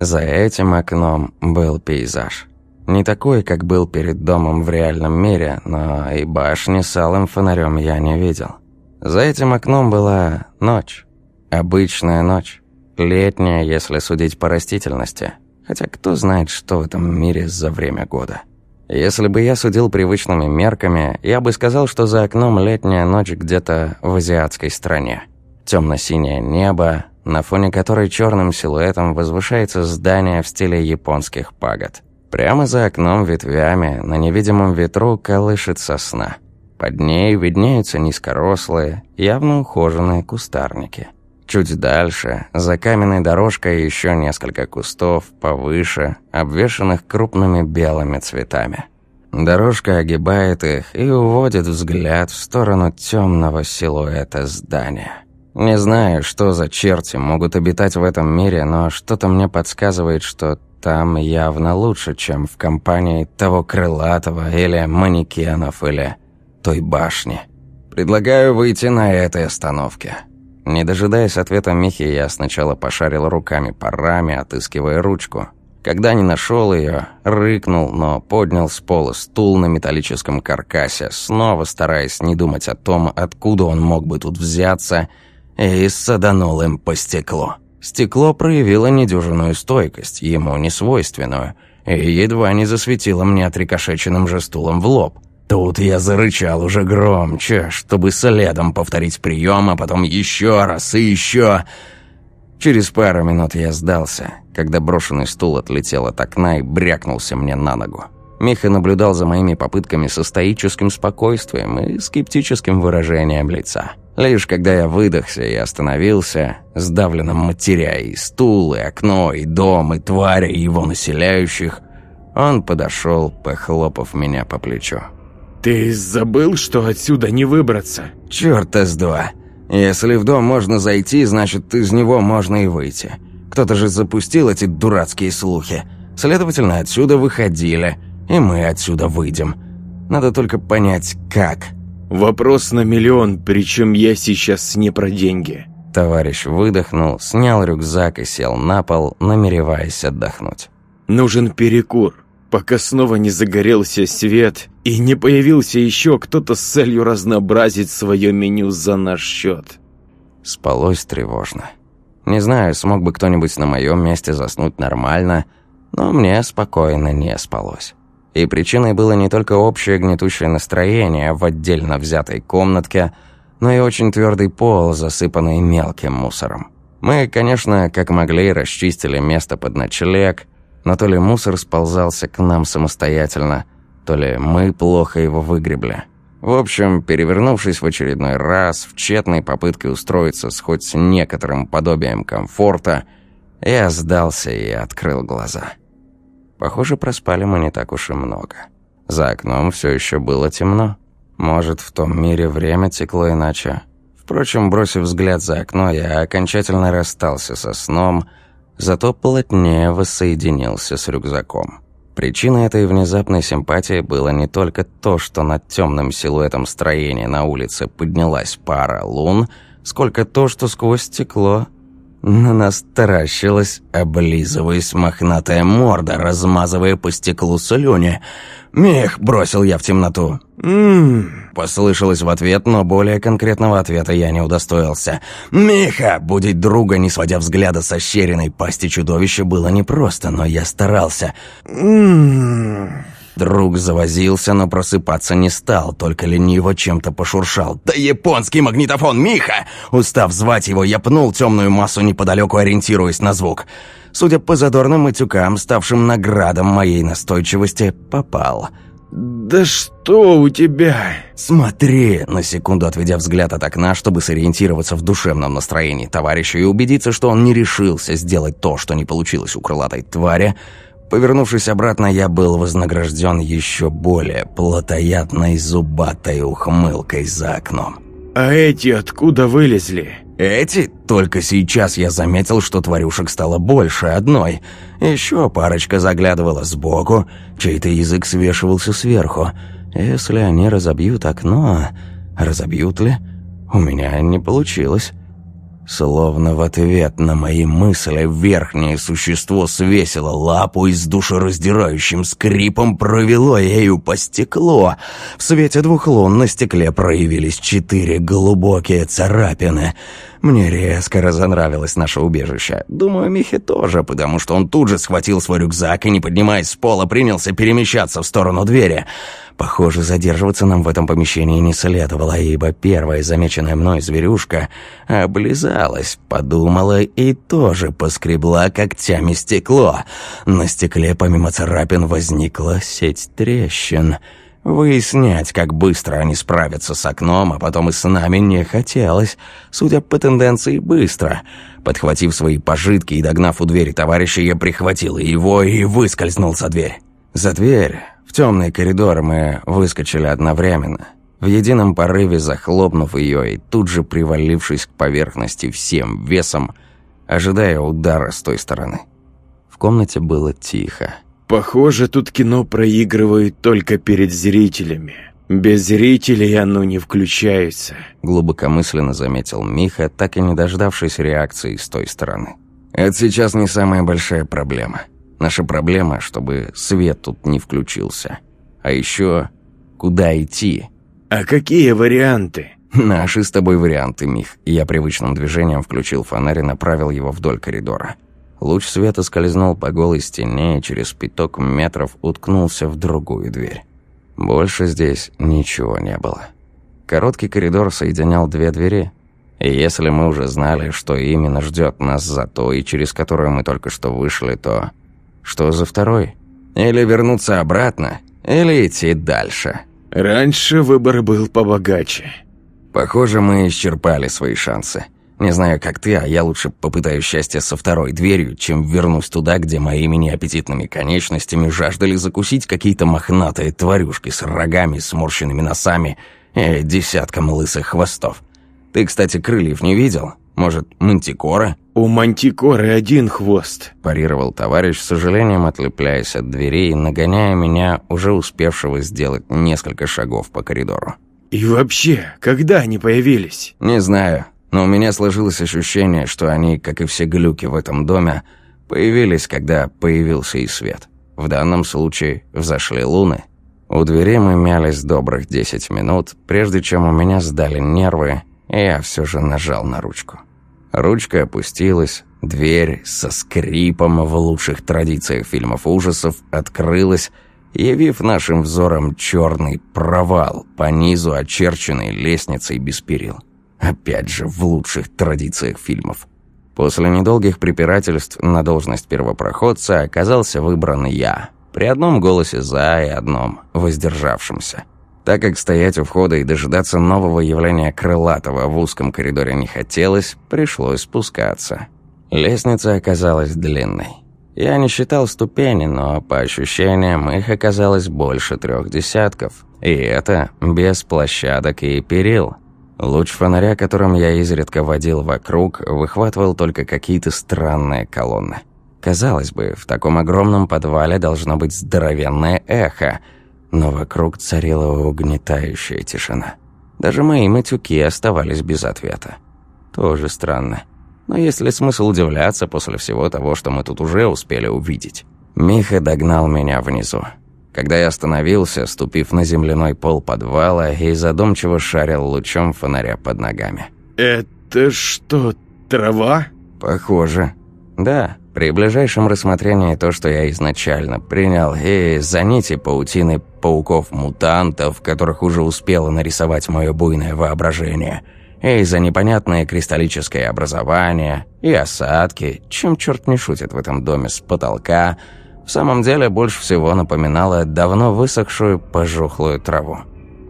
Speaker 1: За этим окном был пейзаж. Не такой, как был перед домом в реальном мире, но и башни с алым фонарем я не видел. За этим окном была ночь. Обычная ночь. Летняя, если судить по растительности. Хотя кто знает, что в этом мире за время года. Если бы я судил привычными мерками, я бы сказал, что за окном летняя ночь где-то в азиатской стране. Темно-синее небо, на фоне которой черным силуэтом возвышается здание в стиле японских пагод. Прямо за окном ветвями на невидимом ветру колышет сосна. Под ней виднеются низкорослые, явно ухоженные кустарники – Чуть дальше, за каменной дорожкой еще несколько кустов, повыше, обвешанных крупными белыми цветами. Дорожка огибает их и уводит взгляд в сторону темного силуэта здания. Не знаю, что за черти могут обитать в этом мире, но что-то мне подсказывает, что там явно лучше, чем в компании того крылатого или манекенов или той башни. Предлагаю выйти на этой остановке. Не дожидаясь ответа Михи, я сначала пошарил руками по раме, отыскивая ручку. Когда не нашел ее, рыкнул, но поднял с пола стул на металлическом каркасе, снова стараясь не думать о том, откуда он мог бы тут взяться, и саданул им по стеклу. Стекло проявило недюжинную стойкость, ему не свойственную, и едва не засветило мне отрикошеченным же стулом в лоб. Тут я зарычал уже громче, чтобы следом повторить прием, а потом еще раз и еще. Через пару минут я сдался, когда брошенный стул отлетел от окна и брякнулся мне на ногу. Миха наблюдал за моими попытками со стоическим спокойствием и скептическим выражением лица. Лишь когда я выдохся и остановился, сдавленно матеря и стул, и окно, и дом, и твари, и его населяющих, он подошел, похлопав меня по плечу.
Speaker 2: «Ты забыл, что отсюда не выбраться?»
Speaker 1: «Чёрта с два!» Если в дом можно зайти, значит, из него можно и выйти. Кто-то же запустил эти дурацкие слухи. Следовательно, отсюда выходили, и мы отсюда выйдем. Надо только понять, как.
Speaker 2: Вопрос на миллион, причем я сейчас не про деньги.
Speaker 1: Товарищ выдохнул, снял рюкзак и сел на пол, намереваясь отдохнуть.
Speaker 2: Нужен перекур пока снова не загорелся свет и не появился еще кто-то с целью разнообразить свое меню за наш счет.
Speaker 1: Спалось тревожно. Не знаю, смог бы кто-нибудь на моем месте заснуть нормально, но мне спокойно не спалось. И причиной было не только общее гнетущее настроение в отдельно взятой комнатке, но и очень твердый пол, засыпанный мелким мусором. Мы, конечно, как могли, расчистили место под ночлег, но то ли мусор сползался к нам самостоятельно, то ли мы плохо его выгребли. В общем, перевернувшись в очередной раз, в тщетной попытке устроиться с хоть некоторым подобием комфорта, я сдался и открыл глаза. Похоже, проспали мы не так уж и много. За окном все еще было темно. Может, в том мире время текло иначе. Впрочем, бросив взгляд за окно, я окончательно расстался со сном – зато плотнее воссоединился с рюкзаком. Причиной этой внезапной симпатии было не только то, что над темным силуэтом строения на улице поднялась пара лун, сколько то, что сквозь стекло на нас таращилась, облизываясь мохнатая морда, размазывая по стеклу слюни. «Мех!» – бросил я в темноту. «Ммм...» – послышалось в ответ, но более конкретного ответа я не удостоился. «Миха!» – будить друга, не сводя взгляда со щеренной пасти чудовища, было непросто, но я старался. «Ммм...» Друг завозился, но просыпаться не стал, только лениво чем-то пошуршал. «Да японский магнитофон, Миха!» Устав звать его, я пнул темную массу неподалеку, ориентируясь на звук. Судя по задорным матюкам, ставшим наградом моей настойчивости, попал.
Speaker 2: «Да что у тебя?»
Speaker 1: «Смотри!» На секунду отведя взгляд от окна, чтобы сориентироваться в душевном настроении товарища и убедиться, что он не решился сделать то, что не получилось у крылатой твари, Повернувшись обратно, я был вознагражден еще более плотоядной зубатой ухмылкой за окном.
Speaker 2: «А эти откуда вылезли?»
Speaker 1: «Эти? Только сейчас я заметил, что тварюшек стало больше одной. Еще парочка заглядывала сбоку, чей-то язык свешивался сверху. Если они разобьют окно... Разобьют ли? У меня не получилось». Словно в ответ на мои мысли верхнее существо свесило лапу и с душераздирающим скрипом провело ею по стеклу. В свете двух лун на стекле проявились четыре глубокие царапины. Мне резко разонравилось наше убежище. Думаю, Михе тоже, потому что он тут же схватил свой рюкзак и, не поднимаясь с пола, принялся перемещаться в сторону двери. Похоже, задерживаться нам в этом помещении не следовало, ибо первая замеченная мной зверюшка облизалась, подумала и тоже поскребла когтями стекло. На стекле помимо царапин возникла сеть трещин. Выяснять, как быстро они справятся с окном, а потом и с нами не хотелось. Судя по тенденции, быстро. Подхватив свои пожитки и догнав у двери товарища, я прихватил его и выскользнул за дверь. За дверь в темный коридор мы выскочили одновременно, в едином порыве захлопнув ее и тут же привалившись к поверхности всем весом, ожидая удара с той стороны. В комнате было тихо.
Speaker 2: «Похоже, тут кино проигрывают только перед зрителями. Без зрителей оно не включается», —
Speaker 1: глубокомысленно заметил Миха, так и не дождавшись реакции с той стороны. «Это сейчас не самая большая проблема. Наша проблема, чтобы свет тут не включился. А еще, куда идти?
Speaker 2: А какие варианты?
Speaker 1: Наши с тобой варианты, Мих. Я привычным движением включил фонарь и направил его вдоль коридора. Луч света скользнул по голой стене и через пяток метров уткнулся в другую дверь. Больше здесь ничего не было. Короткий коридор соединял две двери, и если мы уже знали, что именно ждет нас за той, через которую мы только что вышли, то что за второй? Или вернуться обратно, или идти дальше.
Speaker 2: Раньше выбор был побогаче.
Speaker 1: Похоже, мы исчерпали свои шансы. Не знаю, как ты, а я лучше попытаюсь счастья со второй дверью, чем вернусь туда, где моими неаппетитными конечностями жаждали закусить какие-то мохнатые тварюшки с рогами, сморщенными носами и десятком лысых хвостов. Ты, кстати, крыльев не видел? Может, мантикора?»
Speaker 2: «У мантикоры один хвост», –
Speaker 1: парировал товарищ, с сожалением отлепляясь от двери и нагоняя меня, уже успевшего сделать несколько шагов по коридору.
Speaker 2: «И вообще, когда они появились?»
Speaker 1: «Не знаю но у меня сложилось ощущение, что они, как и все глюки в этом доме, появились, когда появился и свет. В данном случае взошли луны. У двери мы мялись добрых 10 минут, прежде чем у меня сдали нервы, и я все же нажал на ручку. Ручка опустилась, дверь со скрипом в лучших традициях фильмов ужасов открылась, явив нашим взором черный провал по низу очерченной лестницей без перил. Опять же, в лучших традициях фильмов. После недолгих препирательств на должность первопроходца оказался выбран я. При одном голосе «за» и одном «воздержавшемся». Так как стоять у входа и дожидаться нового явления крылатого в узком коридоре не хотелось, пришлось спускаться. Лестница оказалась длинной. Я не считал ступени, но по ощущениям их оказалось больше трех десятков. И это без площадок и перил. Луч фонаря, которым я изредка водил вокруг, выхватывал только какие-то странные колонны. Казалось бы, в таком огромном подвале должно быть здоровенное эхо, но вокруг царила угнетающая тишина. Даже мои матюки оставались без ответа. Тоже странно. Но есть ли смысл удивляться после всего того, что мы тут уже успели увидеть? Миха догнал меня внизу. Когда я остановился, ступив на земляной пол подвала и задумчиво шарил лучом фонаря под ногами.
Speaker 2: «Это что, трава?»
Speaker 1: «Похоже. Да, при ближайшем рассмотрении то, что я изначально принял, и за нити паутины пауков-мутантов, которых уже успело нарисовать мое буйное воображение, и за непонятное кристаллическое образование, и осадки, чем черт не шутит в этом доме с потолка – в самом деле больше всего напоминала давно высохшую пожухлую траву.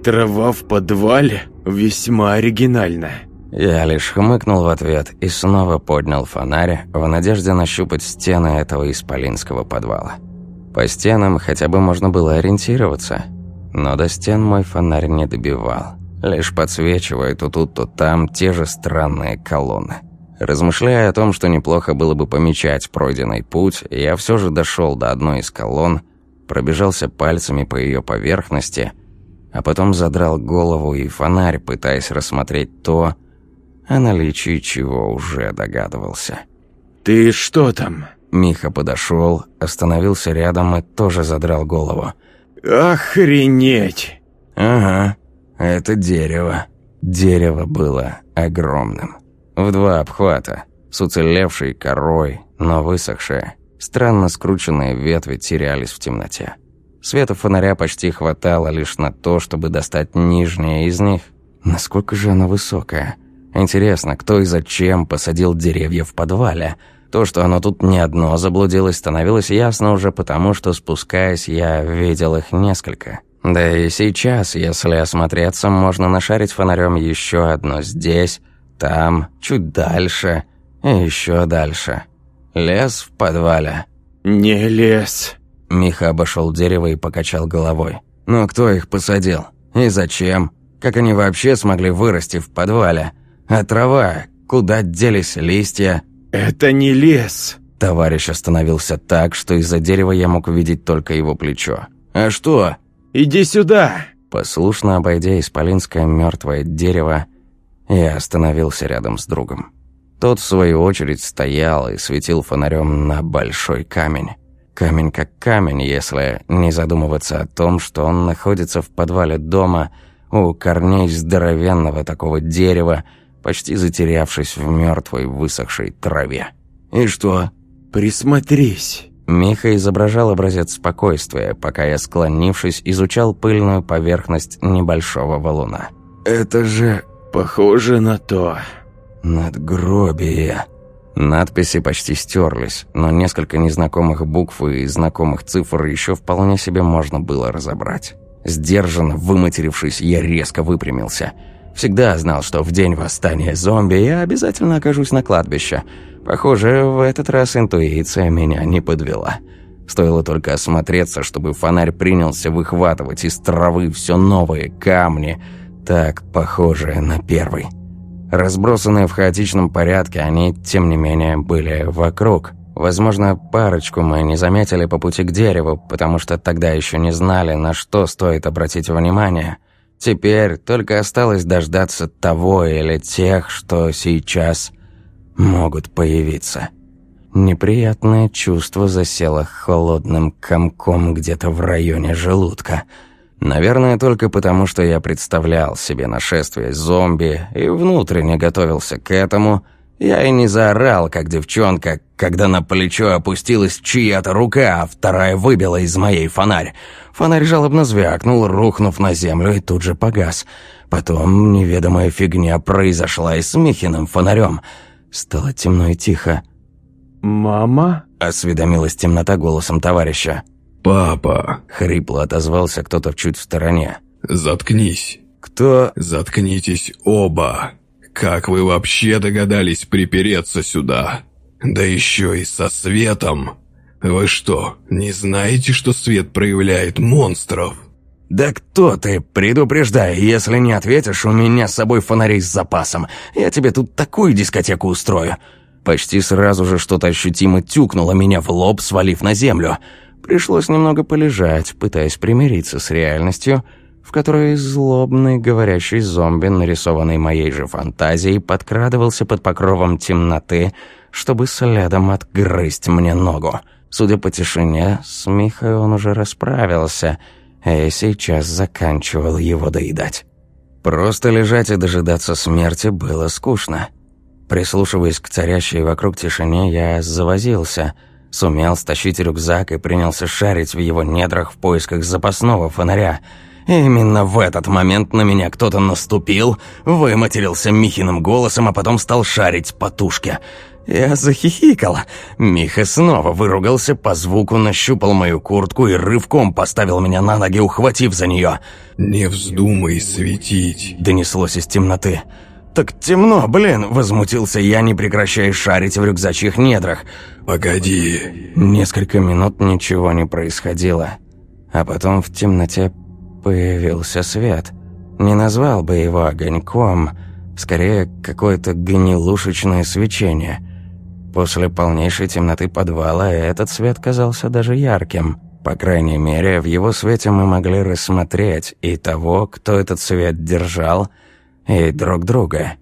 Speaker 2: «Трава в подвале? Весьма оригинальная».
Speaker 1: Я лишь хмыкнул в ответ и снова поднял фонарь в надежде нащупать стены этого исполинского подвала. По стенам хотя бы можно было ориентироваться, но до стен мой фонарь не добивал, лишь подсвечивая то тут, то там те же странные колонны. Размышляя о том, что неплохо было бы помечать пройденный путь, я все же дошел до одной из колонн, пробежался пальцами по ее поверхности, а потом задрал голову и фонарь, пытаясь рассмотреть то, о наличии чего уже догадывался.
Speaker 2: «Ты что там?»
Speaker 1: Миха подошел, остановился рядом и тоже задрал голову.
Speaker 2: «Охренеть!»
Speaker 1: «Ага, это дерево». Дерево было огромным. В два обхвата, с уцелевшей корой, но высохшая. Странно скрученные ветви терялись в темноте. Света фонаря почти хватало лишь на то, чтобы достать нижнее из них. Насколько же оно высокое? Интересно, кто и зачем посадил деревья в подвале? То, что оно тут не одно заблудилось, становилось ясно уже потому, что, спускаясь, я видел их несколько. Да и сейчас, если осмотреться, можно нашарить фонарем еще одно здесь, там, чуть дальше и еще дальше. Лес в подвале.
Speaker 2: «Не лес».
Speaker 1: Миха обошел дерево и покачал головой. «Но кто их посадил? И зачем? Как они вообще смогли вырасти в подвале? А трава? Куда делись листья?»
Speaker 2: «Это не лес».
Speaker 1: Товарищ остановился так, что из-за дерева я мог видеть только его плечо. «А что?»
Speaker 2: «Иди сюда!»
Speaker 1: Послушно обойдя исполинское мертвое дерево, я остановился рядом с другом. Тот, в свою очередь, стоял и светил фонарем на большой камень. Камень как камень, если не задумываться о том, что он находится в подвале дома у корней здоровенного такого дерева, почти затерявшись в мертвой высохшей траве. «И что?»
Speaker 2: «Присмотрись!»
Speaker 1: Миха изображал образец спокойствия, пока я, склонившись, изучал пыльную поверхность небольшого валуна.
Speaker 2: «Это же похоже на то».
Speaker 1: «Надгробие». Надписи почти стерлись, но несколько незнакомых букв и знакомых цифр еще вполне себе можно было разобрать. Сдержанно выматерившись, я резко выпрямился. Всегда знал, что в день восстания зомби я обязательно окажусь на кладбище. Похоже, в этот раз интуиция меня не подвела. Стоило только осмотреться, чтобы фонарь принялся выхватывать из травы все новые камни, так похожие на первый. Разбросанные в хаотичном порядке, они, тем не менее, были вокруг. Возможно, парочку мы не заметили по пути к дереву, потому что тогда еще не знали, на что стоит обратить внимание. Теперь только осталось дождаться того или тех, что сейчас могут появиться. Неприятное чувство засело холодным комком где-то в районе желудка – Наверное, только потому, что я представлял себе нашествие зомби и внутренне готовился к этому, я и не заорал, как девчонка, когда на плечо опустилась чья-то рука, а вторая выбила из моей фонарь. Фонарь жалобно звякнул, рухнув на землю, и тут же погас. Потом неведомая фигня произошла и с Михиным фонарем. Стало темно и тихо.
Speaker 2: «Мама?»
Speaker 1: — осведомилась темнота голосом товарища.
Speaker 3: «Папа!»
Speaker 1: — хрипло отозвался кто-то чуть в стороне.
Speaker 3: «Заткнись!»
Speaker 1: «Кто?»
Speaker 3: «Заткнитесь оба! Как вы вообще догадались припереться сюда? Да еще и со светом! Вы что, не знаете, что свет проявляет монстров?»
Speaker 1: «Да кто ты? Предупреждай, если не ответишь, у меня с собой фонари с запасом. Я тебе тут такую дискотеку устрою». Почти сразу же что-то ощутимо тюкнуло меня в лоб, свалив на землю. Пришлось немного полежать, пытаясь примириться с реальностью, в которой злобный говорящий зомби, нарисованный моей же фантазией, подкрадывался под покровом темноты, чтобы следом отгрызть мне ногу. Судя по тишине, с Михой он уже расправился, и сейчас заканчивал его доедать. Просто лежать и дожидаться смерти было скучно. Прислушиваясь к царящей вокруг тишине, я завозился — Сумел стащить рюкзак и принялся шарить в его недрах в поисках запасного фонаря. И именно в этот момент на меня кто-то наступил, выматерился Михиным голосом, а потом стал шарить по тушке. Я захихикал. Миха снова выругался, по звуку нащупал мою куртку и рывком поставил меня на ноги, ухватив за нее.
Speaker 3: «Не вздумай светить», —
Speaker 1: донеслось из темноты. «Так темно, блин!» – возмутился я, не прекращая шарить в рюкзачьих недрах.
Speaker 3: «Погоди!»
Speaker 1: Несколько минут ничего не происходило. А потом в темноте появился свет. Не назвал бы его огоньком, скорее какое-то гнилушечное свечение. После полнейшей темноты подвала этот свет казался даже ярким. По крайней мере, в его свете мы могли рассмотреть и того, кто этот свет держал – и друг друга.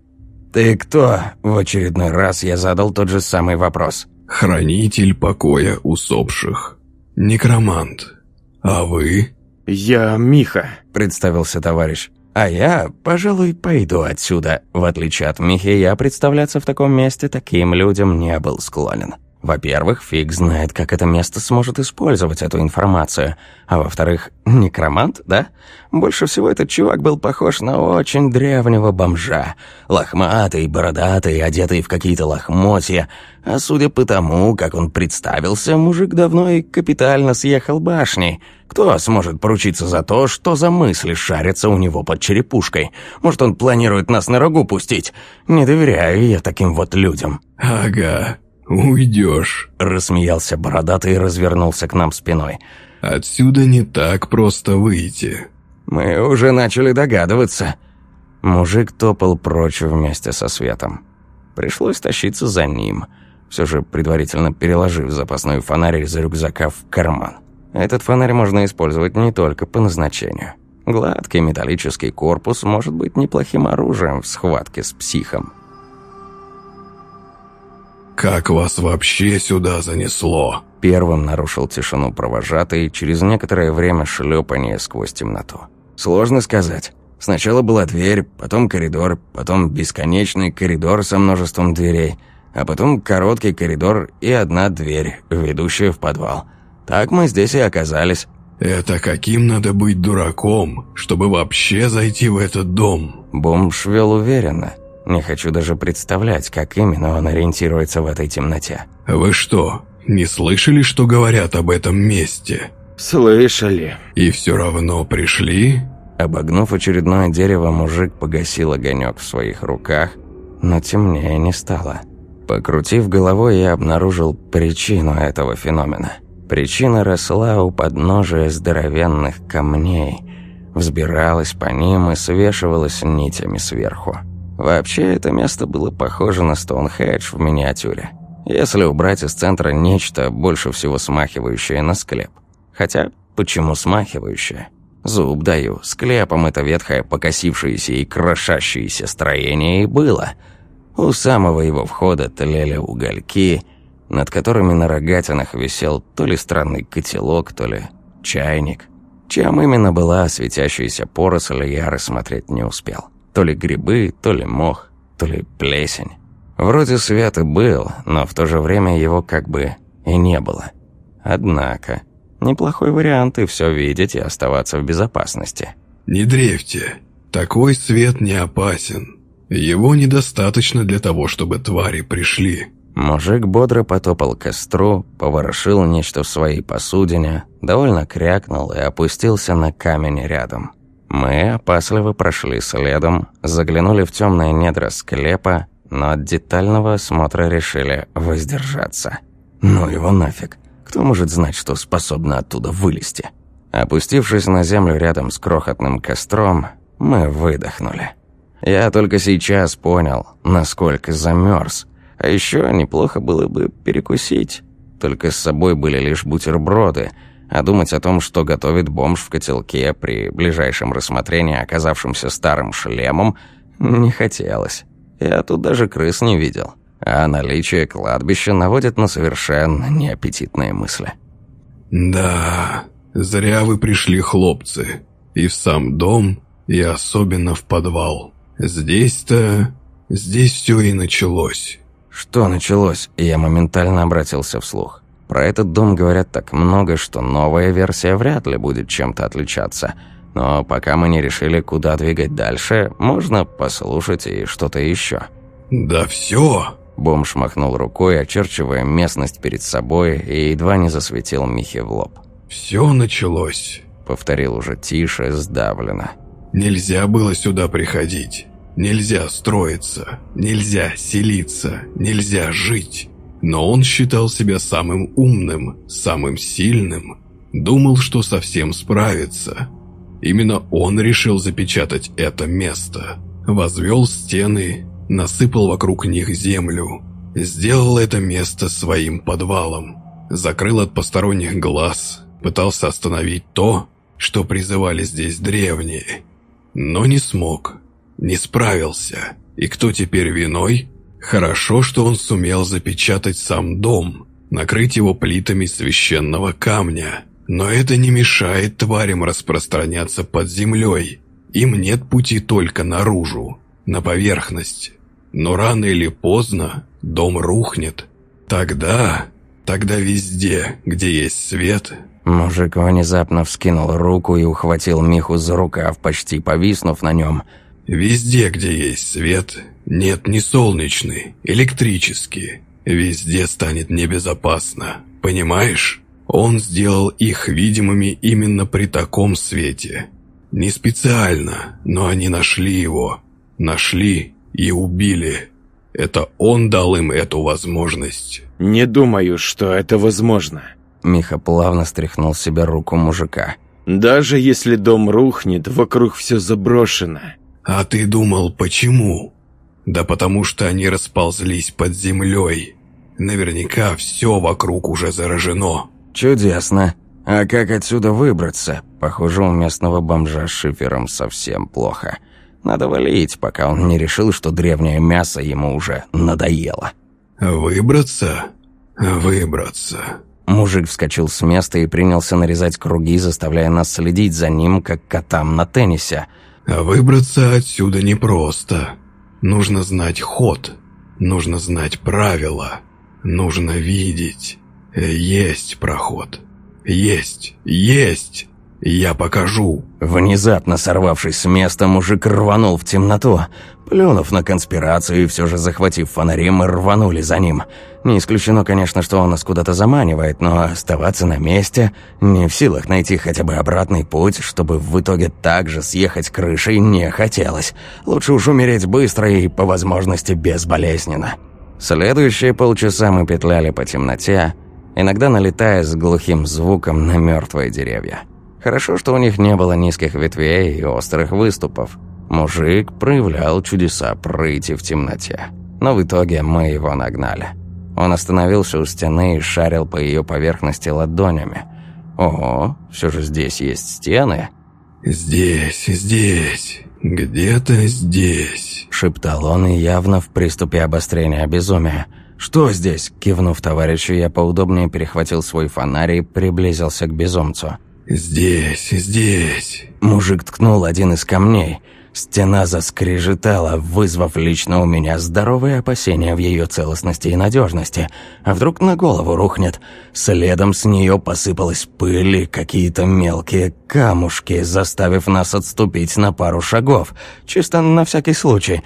Speaker 1: «Ты кто?» – в очередной раз я задал тот же самый вопрос.
Speaker 3: «Хранитель покоя усопших. Некромант. А вы?»
Speaker 2: «Я Миха», –
Speaker 1: представился товарищ. «А я, пожалуй, пойду отсюда. В отличие от Михи, я представляться в таком месте таким людям не был склонен». Во-первых, фиг знает, как это место сможет использовать эту информацию. А во-вторых, некромант, да? Больше всего этот чувак был похож на очень древнего бомжа. Лохматый, бородатый, одетый в какие-то лохмотья. А судя по тому, как он представился, мужик давно и капитально съехал башней. Кто сможет поручиться за то, что за мысли шарятся у него под черепушкой? Может, он планирует нас на рогу пустить? Не доверяю я таким вот людям.
Speaker 3: «Ага», «Уйдешь», —
Speaker 1: рассмеялся бородатый и развернулся к нам спиной.
Speaker 3: «Отсюда не так просто выйти».
Speaker 1: «Мы уже начали догадываться». Мужик топал прочь вместе со светом. Пришлось тащиться за ним, все же предварительно переложив запасной фонарь из рюкзака в карман. Этот фонарь можно использовать не только по назначению. Гладкий металлический корпус может быть неплохим оружием в схватке с психом.
Speaker 3: «Как вас вообще сюда занесло?»
Speaker 1: Первым нарушил тишину провожатый через некоторое время шлепание сквозь темноту. «Сложно сказать. Сначала была дверь, потом коридор, потом бесконечный коридор со множеством дверей, а потом короткий коридор и одна дверь, ведущая в подвал. Так мы здесь и оказались.
Speaker 3: «Это каким надо быть дураком, чтобы вообще зайти в этот дом?»
Speaker 1: Бомж вел уверенно. Не хочу даже представлять, как именно он ориентируется в этой темноте.
Speaker 3: «Вы что, не слышали, что говорят об этом месте?»
Speaker 2: «Слышали».
Speaker 3: «И все равно пришли?»
Speaker 1: Обогнув очередное дерево, мужик погасил огонек в своих руках, но темнее не стало. Покрутив головой, я обнаружил причину этого феномена. Причина росла у подножия здоровенных камней, взбиралась по ним и свешивалась нитями сверху. Вообще, это место было похоже на Стоунхедж в миниатюре. Если убрать из центра нечто, больше всего смахивающее на склеп. Хотя, почему смахивающее? Зуб даю, склепом это ветхое, покосившееся и крошащееся строение и было. У самого его входа тлели угольки – над которыми на рогатинах висел то ли странный котелок, то ли чайник. Чем именно была светящаяся поросль, я рассмотреть не успел. То ли грибы, то ли мох, то ли плесень. Вроде свет и был, но в то же время его как бы и не было. Однако, неплохой вариант и все видеть и оставаться в безопасности.
Speaker 3: «Не дрейфьте. Такой свет не опасен. Его недостаточно для того, чтобы твари пришли».
Speaker 1: Мужик бодро потопал к костру, поворошил нечто в своей посудине, довольно крякнул и опустился на камень рядом. Мы опасливо прошли следом, заглянули в темные недра склепа, но от детального осмотра решили воздержаться. Ну его нафиг. Кто может знать, что способно оттуда вылезти? Опустившись на землю рядом с крохотным костром, мы выдохнули. Я только сейчас понял, насколько замерз, а еще неплохо было бы перекусить. Только с собой были лишь бутерброды, а думать о том, что готовит бомж в котелке при ближайшем рассмотрении оказавшимся старым шлемом, не хотелось. Я тут даже крыс не видел. А наличие кладбища наводит на совершенно неаппетитные мысли.
Speaker 3: «Да, зря вы пришли, хлопцы. И в сам дом, и особенно в подвал. Здесь-то... здесь все и началось».
Speaker 1: Что началось? Я моментально обратился вслух. Про этот дом говорят так много, что новая версия вряд ли будет чем-то отличаться. Но пока мы не решили, куда двигать дальше, можно послушать и что-то еще.
Speaker 3: «Да все!»
Speaker 1: Бомж махнул рукой, очерчивая местность перед собой, и едва не засветил Михе в лоб.
Speaker 3: «Все началось», —
Speaker 1: повторил уже тише, сдавленно.
Speaker 3: «Нельзя было сюда приходить. Нельзя строиться, нельзя селиться, нельзя жить. Но он считал себя самым умным, самым сильным. Думал, что совсем справится. Именно он решил запечатать это место. Возвел стены, насыпал вокруг них землю. Сделал это место своим подвалом. Закрыл от посторонних глаз. Пытался остановить то, что призывали здесь древние. Но не смог. Не справился. И кто теперь виной? Хорошо, что он сумел запечатать сам дом, накрыть его плитами священного камня. Но это не мешает тварям распространяться под землей. Им нет пути только наружу, на поверхность. Но рано или поздно дом рухнет. Тогда, тогда везде, где есть свет...
Speaker 1: Мужик внезапно вскинул руку и ухватил Миху за рукав, почти повиснув на нем –
Speaker 3: Везде, где есть свет, нет ни солнечный, электрический. Везде станет небезопасно, понимаешь? Он сделал их видимыми именно при таком свете. Не специально, но они нашли его. Нашли и убили. Это он дал им эту возможность.
Speaker 2: «Не думаю, что это возможно».
Speaker 1: Миха плавно стряхнул себе руку мужика.
Speaker 2: «Даже если дом рухнет, вокруг все заброшено.
Speaker 3: «А ты думал, почему?» «Да потому что они расползлись под землей. Наверняка все вокруг уже заражено».
Speaker 1: «Чудесно. А как отсюда выбраться? Похоже, у местного бомжа с шифером совсем плохо. Надо валить, пока он не решил, что древнее мясо ему уже надоело».
Speaker 3: «Выбраться? Выбраться».
Speaker 1: Мужик вскочил с места и принялся нарезать круги, заставляя нас следить за ним, как котам на теннисе –
Speaker 3: а выбраться отсюда непросто. Нужно знать ход. Нужно знать правила. Нужно видеть. Есть проход. Есть, есть. Я покажу.
Speaker 1: Внезапно сорвавшись с места, мужик рванул в темноту. Плюнув на конспирацию и все же захватив фонари, мы рванули за ним. Не исключено, конечно, что он нас куда-то заманивает, но оставаться на месте, не в силах найти хотя бы обратный путь, чтобы в итоге также съехать крышей, не хотелось. Лучше уж умереть быстро и, по возможности, безболезненно. Следующие полчаса мы петляли по темноте, иногда налетая с глухим звуком на мертвые деревья. Хорошо, что у них не было низких ветвей и острых выступов. Мужик проявлял чудеса прыти в темноте. Но в итоге мы его нагнали. Он остановился у стены и шарил по ее поверхности ладонями. «Ого, все же здесь есть стены».
Speaker 3: «Здесь, здесь, где-то здесь», —
Speaker 1: шептал он и явно в приступе обострения безумия. «Что здесь?» – кивнув товарищу, я поудобнее перехватил свой фонарь и приблизился к безумцу.
Speaker 3: «Здесь, здесь».
Speaker 1: Мужик ткнул один из камней. Стена заскрежетала, вызвав лично у меня здоровые опасения в ее целостности и надежности. А вдруг на голову рухнет? Следом с нее посыпалась пыль и какие-то мелкие камушки, заставив нас отступить на пару шагов. Чисто на всякий случай.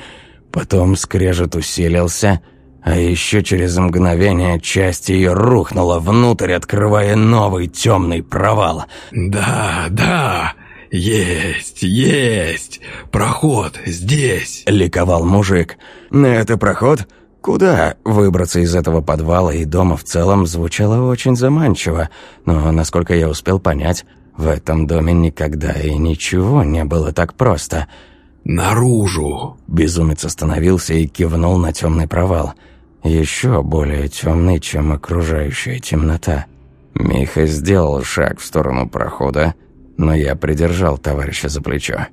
Speaker 1: Потом скрежет усилился — а еще через мгновение часть ее рухнула внутрь, открывая новый темный провал.
Speaker 3: «Да, да, есть, есть! Проход здесь!»
Speaker 1: — ликовал мужик. «Это проход?» Куда выбраться из этого подвала и дома в целом звучало очень заманчиво, но, насколько я успел понять, в этом доме никогда и ничего не было так просто.
Speaker 3: «Наружу!»
Speaker 1: Безумец остановился и кивнул на темный провал – еще более темный, чем окружающая темнота. Миха сделал шаг в сторону прохода, но я придержал товарища за плечо.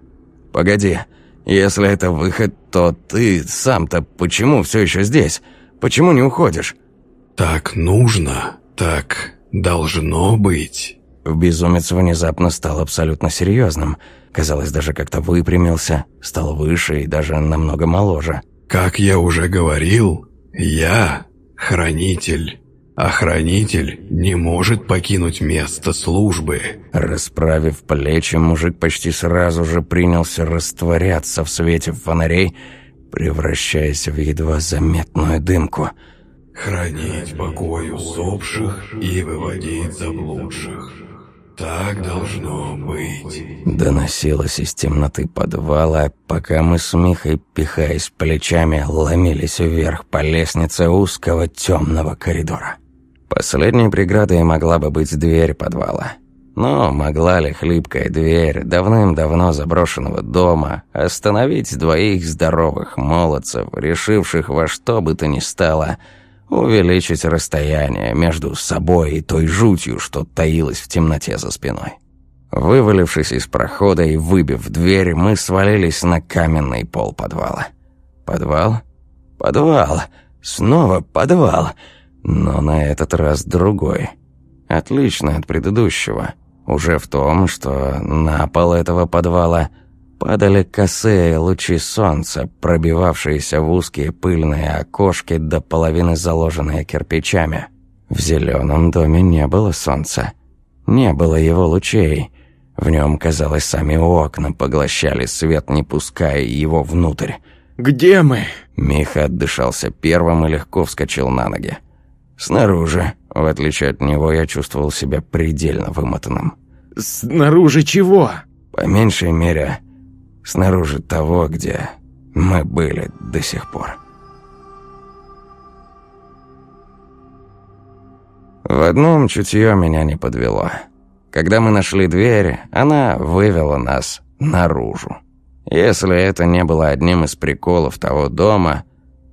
Speaker 1: «Погоди, если это выход, то ты сам-то почему все еще здесь? Почему не уходишь?»
Speaker 3: «Так нужно, так должно быть».
Speaker 1: Безумец внезапно стал абсолютно серьезным. Казалось, даже как-то выпрямился, стал выше и даже намного моложе.
Speaker 3: «Как я уже говорил, «Я – хранитель, а хранитель не может покинуть место службы».
Speaker 1: Расправив плечи, мужик почти сразу же принялся растворяться в свете фонарей, превращаясь в едва заметную дымку.
Speaker 3: «Хранить покой усопших и выводить заблудших». «Так должно быть», —
Speaker 1: доносилось из темноты подвала, пока мы с Михой, пихаясь плечами, ломились вверх по лестнице узкого темного коридора. Последней преградой могла бы быть дверь подвала. Но могла ли хлипкая дверь давным-давно заброшенного дома остановить двоих здоровых молодцев, решивших во что бы то ни стало – увеличить расстояние между собой и той жутью, что таилась в темноте за спиной. Вывалившись из прохода и выбив дверь, мы свалились на каменный пол подвала. Подвал? Подвал! Снова подвал! Но на этот раз другой. Отличный от предыдущего. Уже в том, что на пол этого подвала падали косые лучи солнца, пробивавшиеся в узкие пыльные окошки до половины заложенные кирпичами. В зеленом доме не было солнца. Не было его лучей. В нем, казалось, сами окна поглощали свет, не пуская его внутрь.
Speaker 2: «Где мы?»
Speaker 1: Миха отдышался первым и легко вскочил на ноги. Снаружи, в отличие от него, я чувствовал себя предельно вымотанным.
Speaker 2: «Снаружи чего?»
Speaker 1: По меньшей мере, снаружи того, где мы были до сих пор. В одном чутье меня не подвело. Когда мы нашли дверь, она вывела нас наружу. Если это не было одним из приколов того дома,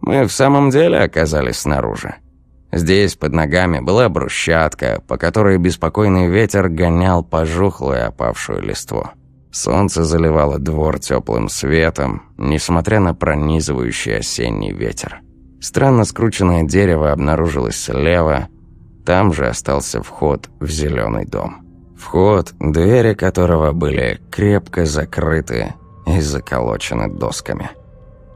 Speaker 1: мы в самом деле оказались снаружи. Здесь под ногами была брусчатка, по которой беспокойный ветер гонял пожухлую опавшую листву. Солнце заливало двор теплым светом, несмотря на пронизывающий осенний ветер. Странно скрученное дерево обнаружилось слева, там же остался вход в зеленый дом. Вход, двери которого были крепко закрыты и заколочены досками.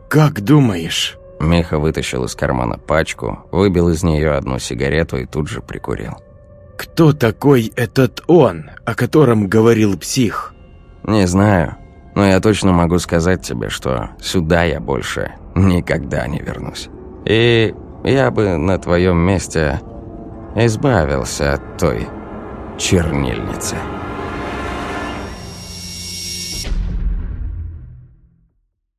Speaker 2: «Как думаешь,
Speaker 1: Миха вытащил из кармана пачку, выбил из нее одну сигарету и тут же прикурил.
Speaker 2: «Кто такой этот он, о котором говорил псих?»
Speaker 1: «Не знаю, но я точно могу сказать тебе, что сюда я больше никогда не вернусь. И я бы на твоем месте избавился от той чернильницы».